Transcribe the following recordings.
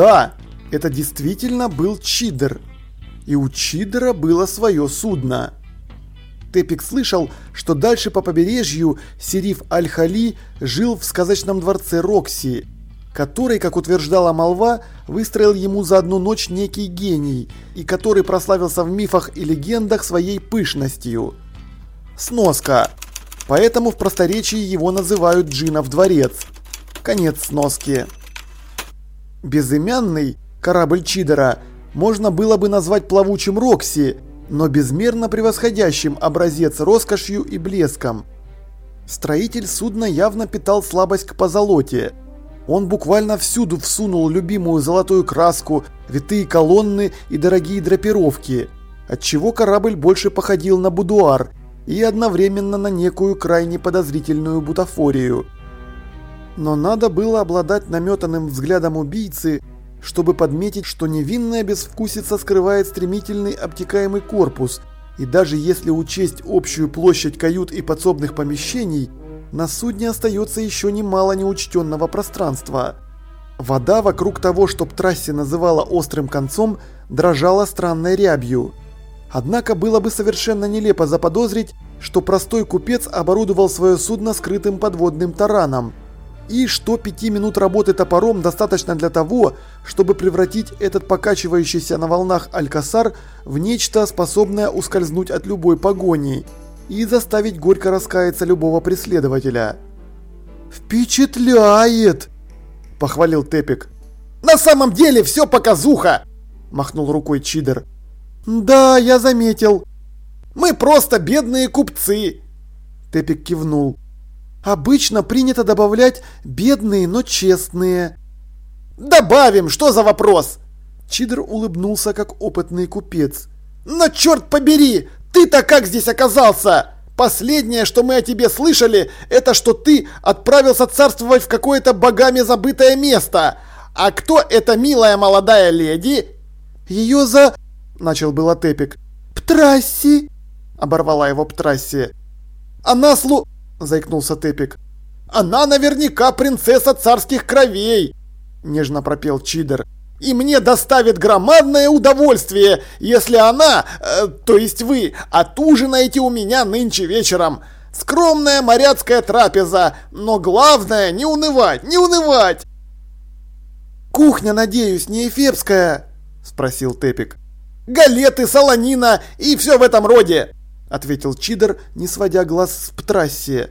Да, это действительно был Чидер. И у Чидера было свое судно. Тепик слышал, что дальше по побережью Сериф Аль-Хали жил в сказочном дворце Рокси, который, как утверждала молва, выстроил ему за одну ночь некий гений, и который прославился в мифах и легендах своей пышностью. Сноска. Поэтому в просторечии его называют Джинов дворец. Конец сноски. Безымянный корабль Чидера можно было бы назвать плавучим Рокси, но безмерно превосходящим образец роскошью и блеском. Строитель судна явно питал слабость к позолоте. Он буквально всюду всунул любимую золотую краску, витые колонны и дорогие драпировки, отчего корабль больше походил на будуар и одновременно на некую крайне подозрительную бутафорию. Но надо было обладать наметанным взглядом убийцы, чтобы подметить, что невинная безвкусица скрывает стремительный обтекаемый корпус, и даже если учесть общую площадь кают и подсобных помещений, на судне остается еще немало неучтенного пространства. Вода вокруг того, что трассе называла острым концом, дрожала странной рябью. Однако было бы совершенно нелепо заподозрить, что простой купец оборудовал свое судно скрытым подводным тараном – и что пяти минут работы топором достаточно для того, чтобы превратить этот покачивающийся на волнах алькасар в нечто, способное ускользнуть от любой погони и заставить горько раскаяться любого преследователя. «Впечатляет!» – похвалил Тепик. «На самом деле все показуха!» – махнул рукой Чидер. «Да, я заметил». «Мы просто бедные купцы!» Тепик кивнул. Обычно принято добавлять «бедные, но честные». «Добавим, что за вопрос?» Чидр улыбнулся, как опытный купец. «Но черт побери, ты-то как здесь оказался? Последнее, что мы о тебе слышали, это что ты отправился царствовать в какое-то богами забытое место. А кто эта милая молодая леди?» «Ее за...» – начал было Тепик. «Птрасси!» – оборвала его Птрасси. «Она слу...» заикнулся Тепик. «Она наверняка принцесса царских кровей!» – нежно пропел Чидер. «И мне доставит громадное удовольствие, если она, э, то есть вы, отужинаете у меня нынче вечером. Скромная моряцкая трапеза, но главное не унывать, не унывать!» «Кухня, надеюсь, не эфепская?» – спросил Тепик. «Галеты, солонина и все в этом роде!» Ответил Чидер, не сводя глаз с Птрасси.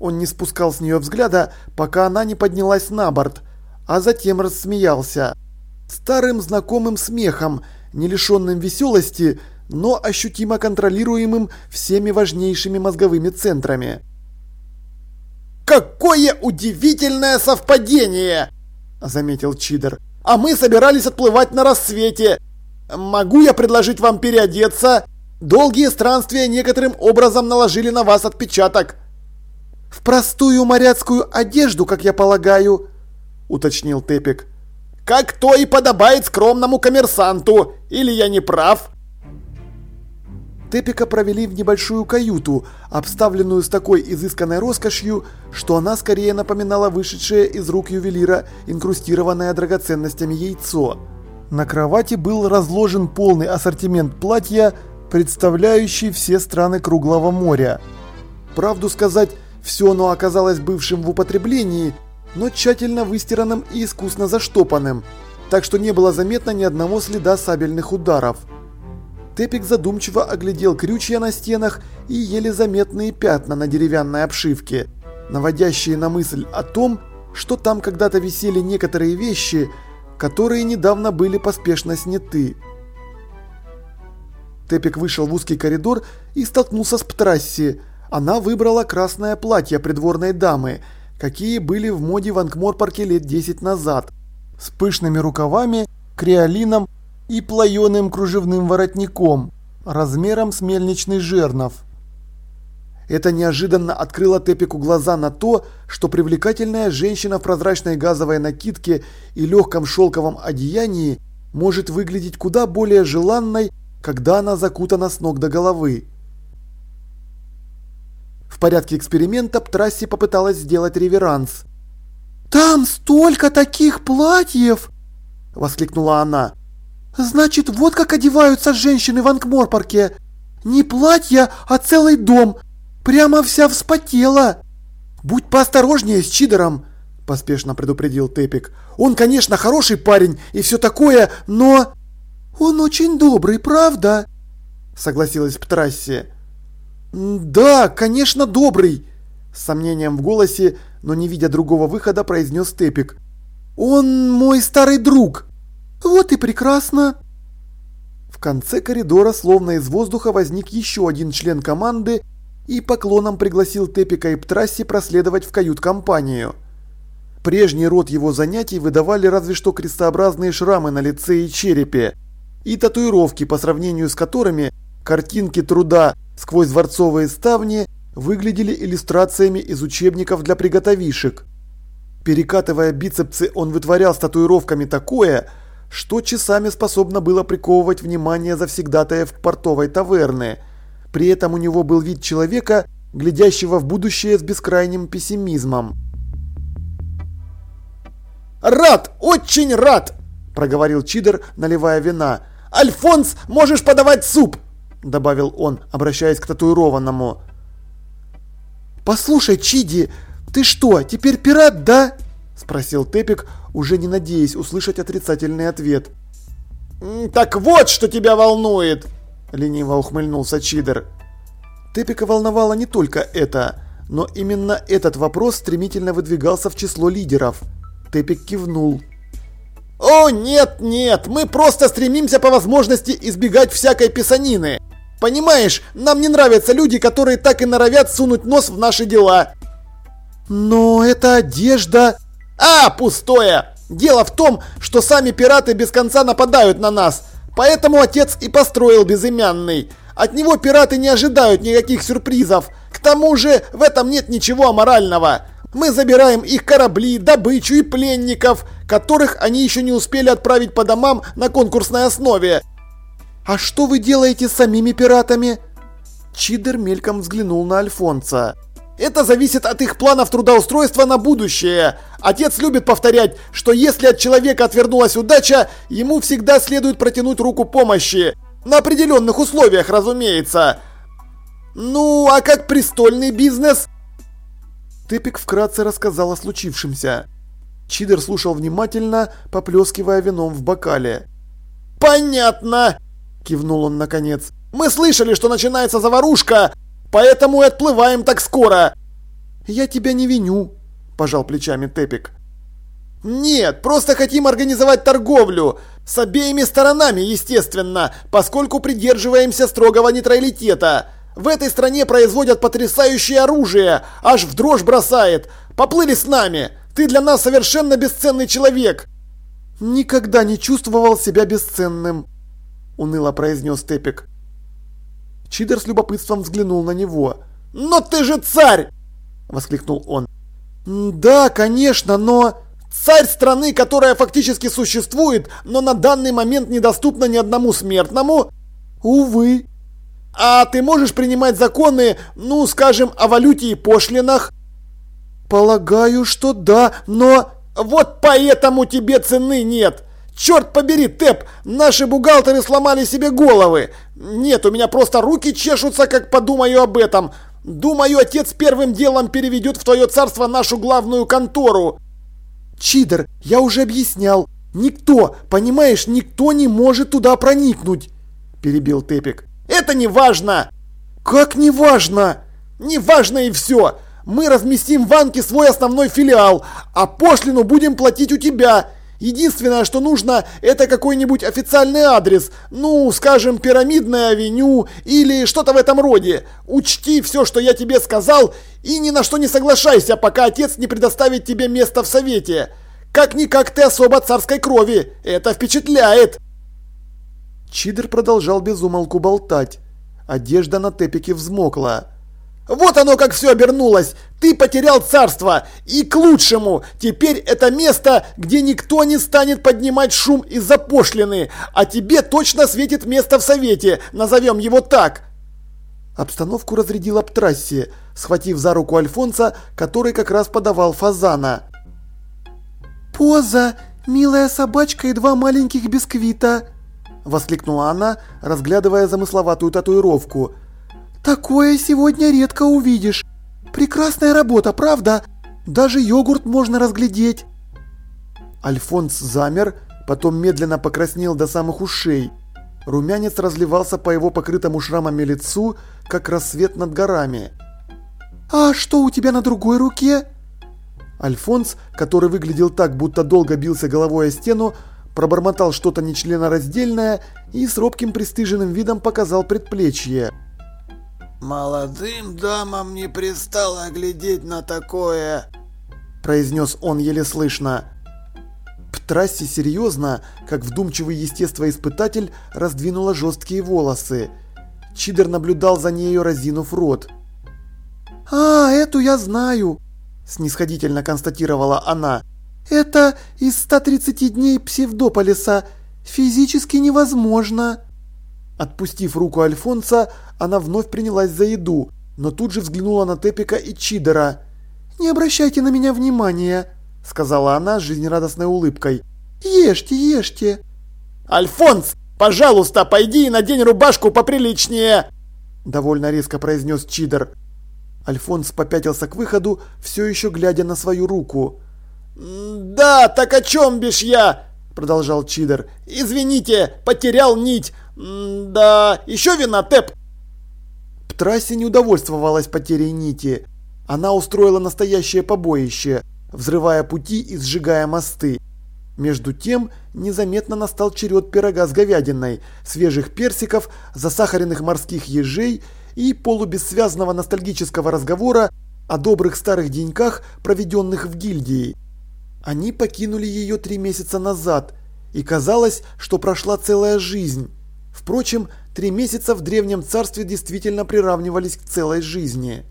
Он не спускал с нее взгляда, пока она не поднялась на борт, а затем рассмеялся. Старым знакомым смехом, не лишенным веселости, но ощутимо контролируемым всеми важнейшими мозговыми центрами. «Какое удивительное совпадение!» – заметил Чидер. «А мы собирались отплывать на рассвете. Могу я предложить вам переодеться Долгие странствия некоторым образом наложили на вас отпечаток. В простую моряцкую одежду, как я полагаю, уточнил Тепик. Как то и подобает скромному коммерсанту, или я не прав? Тепика провели в небольшую каюту, обставленную с такой изысканной роскошью, что она скорее напоминала вышедшее из рук ювелира инкрустированное драгоценностями яйцо. На кровати был разложен полный ассортимент платья, представляющий все страны Круглого моря. Правду сказать, все оно оказалось бывшим в употреблении, но тщательно выстиранным и искусно заштопанным, так что не было заметно ни одного следа сабельных ударов. Тепик задумчиво оглядел крючья на стенах и еле заметные пятна на деревянной обшивке, наводящие на мысль о том, что там когда-то висели некоторые вещи, которые недавно были поспешно сняты. Тепик вышел в узкий коридор и столкнулся с Птрасси. Она выбрала красное платье придворной дамы, какие были в моде в Ангморпарке лет 10 назад, с пышными рукавами, креолином и плаеным кружевным воротником, размером с мельничный жернов. Это неожиданно открыло Тепику глаза на то, что привлекательная женщина в прозрачной газовой накидке и легком шелковом одеянии может выглядеть куда более желанной, когда она закутана с ног до головы. В порядке эксперимента Трасси попыталась сделать реверанс. «Там столько таких платьев!» воскликнула она. «Значит, вот как одеваются женщины в Анкморпорке. Не платье, а целый дом. Прямо вся вспотела». «Будь поосторожнее с Чидером», – поспешно предупредил Тепик. «Он, конечно, хороший парень и все такое, но...» «Он очень добрый, правда?» – согласилась Птрасси. «Да, конечно, добрый», – с сомнением в голосе, но не видя другого выхода, произнес Тепик. «Он мой старый друг». «Вот и прекрасно!» В конце коридора, словно из воздуха, возник еще один член команды и поклоном пригласил Тепика и Птрасси проследовать в кают-компанию. Прежний род его занятий выдавали разве что крестообразные шрамы на лице и черепе, и татуировки, по сравнению с которыми картинки труда сквозь дворцовые ставни выглядели иллюстрациями из учебников для приготовишек. Перекатывая бицепсы, он вытворял с татуировками такое, что часами способно было приковывать внимание завсегдатаев портовой таверны. При этом у него был вид человека, глядящего в будущее с бескрайним пессимизмом. «Рад! Очень рад!» – проговорил Чидер, наливая вина. «Альфонс, можешь подавать суп!» – добавил он, обращаясь к татуированному. «Послушай, Чиди, ты что, теперь пират, да?» – спросил Тепик, уже не надеясь услышать отрицательный ответ. «Так вот, что тебя волнует!» – лениво ухмыльнулся Чидер. Тепика волновало не только это, но именно этот вопрос стремительно выдвигался в число лидеров. Тепик кивнул. «О, нет, нет, мы просто стремимся по возможности избегать всякой писанины. Понимаешь, нам не нравятся люди, которые так и норовят сунуть нос в наши дела. Но это одежда... А, пустое! Дело в том, что сами пираты без конца нападают на нас. Поэтому отец и построил безымянный. От него пираты не ожидают никаких сюрпризов. К тому же в этом нет ничего аморального. Мы забираем их корабли, добычу и пленников, которых они еще не успели отправить по домам на конкурсной основе. А что вы делаете с самими пиратами? Чидер мельком взглянул на Альфонса. Это зависит от их планов трудоустройства на будущее. Отец любит повторять, что если от человека отвернулась удача, ему всегда следует протянуть руку помощи. На определенных условиях, разумеется. Ну, а как престольный бизнес? Тепик вкратце рассказал о случившемся. Чидер слушал внимательно, поплескивая вином в бокале. «Понятно!» – кивнул он наконец. «Мы слышали, что начинается заварушка, Поэтому и отплываем так скоро!» «Я тебя не виню», – пожал плечами Тепик. «Нет, просто хотим организовать торговлю. С обеими сторонами, естественно, поскольку придерживаемся строгого нейтралитета. В этой стране производят потрясающее оружие, аж в дрожь бросает. Поплыли с нами. Ты для нас совершенно бесценный человек». «Никогда не чувствовал себя бесценным», – уныло произнес Тепик. Чидер с любопытством взглянул на него. «Но ты же царь!» – воскликнул он. «Да, конечно, но...» «Царь страны, которая фактически существует, но на данный момент недоступна ни одному смертному?» «Увы». «А ты можешь принимать законы, ну, скажем, о валюте и пошлинах?» «Полагаю, что да, но...» «Вот поэтому тебе цены нет!» Черт побери, Тэп, наши бухгалтеры сломали себе головы. Нет, у меня просто руки чешутся, как подумаю об этом. Думаю, отец первым делом переведет в твое царство нашу главную контору. Чидер, я уже объяснял. Никто, понимаешь, никто не может туда проникнуть. Перебил Тепик. Это не важно. Как не важно? Не важно и все. Мы разместим в Анке свой основной филиал, а пошлину будем платить у тебя. Единственное, что нужно, это какой-нибудь официальный адрес, ну, скажем, пирамидная авеню или что-то в этом роде. Учти все, что я тебе сказал, и ни на что не соглашайся, пока отец не предоставит тебе место в совете. Как-никак ты особо царской крови, это впечатляет. Чидер продолжал безумолку болтать. Одежда на тепике взмокла. Вот оно как все обернулось. Ты потерял царство. И к лучшему. Теперь это место, где никто не станет поднимать шум из-за пошлины. А тебе точно светит место в совете. Назовем его так. Обстановку разрядил Аптрасси, схватив за руку Альфонса, который как раз подавал фазана. «Поза, «Милая собачка и два маленьких бисквита!» – воскликнула она, разглядывая замысловатую татуировку. «Такое сегодня редко увидишь. Прекрасная работа, правда? Даже йогурт можно разглядеть!» Альфонс замер, потом медленно покраснел до самых ушей. Румянец разливался по его покрытому шрамами лицу, как рассвет над горами. «А что у тебя на другой руке?» Альфонс, который выглядел так, будто долго бился головой о стену, пробормотал что-то нечленораздельное и с робким пристыженным видом показал предплечье. «Молодым дамам не пристало глядеть на такое», – произнес он еле слышно. Птрасси серьезно, как вдумчивый естествоиспытатель, раздвинула жесткие волосы. Чидер наблюдал за нею, разинув рот. «А, эту я знаю», снисходительно констатировала она. «Это из 130 дней псевдополиса. Физически невозможно». Отпустив руку Альфонса, она вновь принялась за еду, но тут же взглянула на Тепика и Чидера. «Не обращайте на меня внимания», — сказала она с жизнерадостной улыбкой. «Ешьте, ешьте». «Альфонс, пожалуйста, пойди и надень рубашку поприличнее!» Довольно резко произнес Чидер. Альфонс попятился к выходу, все еще глядя на свою руку. «Да, так о чем бишь я?» – продолжал Чидер. «Извините, потерял нить. Да, еще вина, Тэп?» Птрасси не удовольствовалась потерей нити. Она устроила настоящее побоище, взрывая пути и сжигая мосты. Между тем, незаметно настал черед пирога с говядиной, свежих персиков, засахаренных морских ежей и полубессвязного ностальгического разговора о добрых старых деньках, проведенных в гильдии. Они покинули ее три месяца назад, и казалось, что прошла целая жизнь. Впрочем, три месяца в Древнем Царстве действительно приравнивались к целой жизни.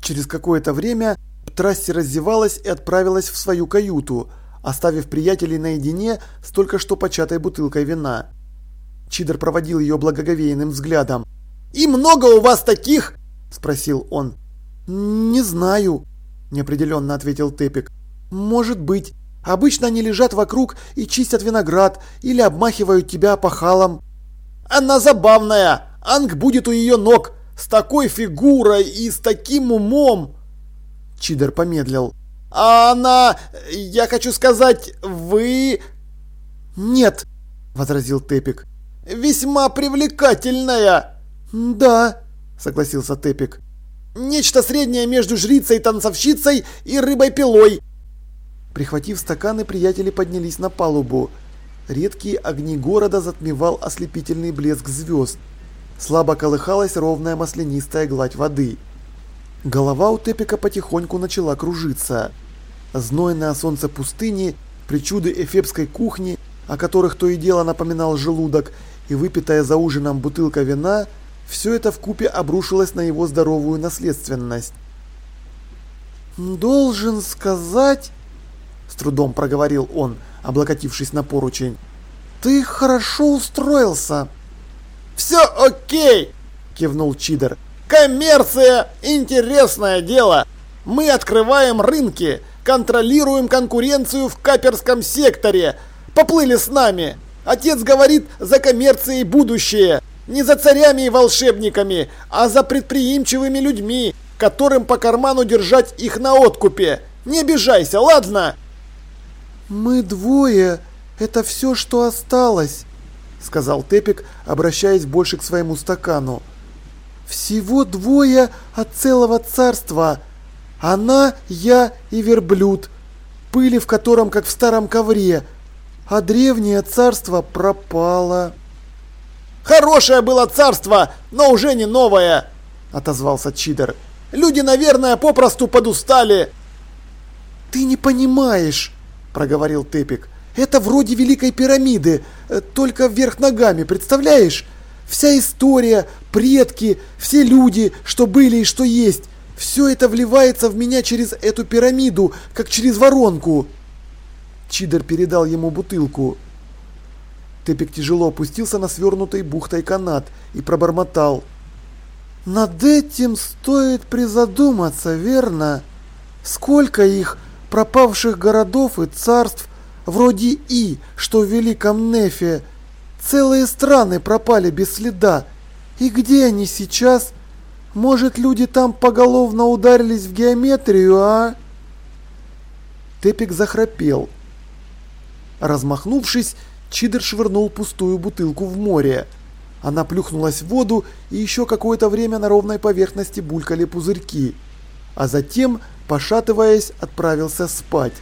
Через какое-то время Трасси раздевалась и отправилась в свою каюту, оставив приятелей наедине с только что початой бутылкой вина. Чидер проводил ее благоговейным взглядом. «И много у вас таких?» – спросил он. «Не знаю», – неопределенно ответил Тепик. «Может быть. Обычно они лежат вокруг и чистят виноград или обмахивают тебя опахалом». «Она забавная! Анг будет у ее ног! С такой фигурой и с таким умом!» Чидер помедлил. «А она... Я хочу сказать, вы...» «Нет», – возразил Тепик. «Весьма привлекательная!» «Да», — согласился Тепик. «Нечто среднее между жрицей-танцовщицей и рыбой-пилой». Прихватив стаканы, приятели поднялись на палубу. Редкие огни города затмевал ослепительный блеск звезд. Слабо колыхалась ровная маслянистая гладь воды. Голова у Тепика потихоньку начала кружиться. Знойное солнце пустыни, причуды эфепской кухни, о которых то и дело напоминал желудок, и выпитая за ужином бутылка вина – все это вкупе обрушилось на его здоровую наследственность. «Должен сказать...» – с трудом проговорил он, облокотившись на поручень. «Ты хорошо устроился!» «Все окей!» – кивнул Чидер. «Коммерция – интересное дело! Мы открываем рынки, контролируем конкуренцию в каперском секторе. Поплыли с нами! Отец говорит, за коммерцией будущее!» Не за царями и волшебниками, а за предприимчивыми людьми, которым по карману держать их на откупе. Не обижайся, ладно? Мы двое. Это все, что осталось, сказал Тепик, обращаясь больше к своему стакану. Всего двое от целого царства. Она, я и верблюд, пыли в котором, как в старом ковре, а древнее царство пропало. Хорошее было царство, но уже не новое, отозвался Чидер. Люди, наверное, попросту подустали. Ты не понимаешь, проговорил Тепик. Это вроде Великой пирамиды, э, только вверх ногами, представляешь? Вся история, предки, все люди, что были и что есть, все это вливается в меня через эту пирамиду, как через воронку. Чидер передал ему бутылку. Тепик тяжело опустился на свернутый бухтой канат и пробормотал. «Над этим стоит призадуматься, верно? Сколько их, пропавших городов и царств, вроде И, что в Великом Нефе. Целые страны пропали без следа. И где они сейчас? Может, люди там поголовно ударились в геометрию, а?» Тепик захрапел. Размахнувшись, Чидер швырнул пустую бутылку в море. Она плюхнулась в воду, и еще какое-то время на ровной поверхности булькали пузырьки. А затем, пошатываясь, отправился спать.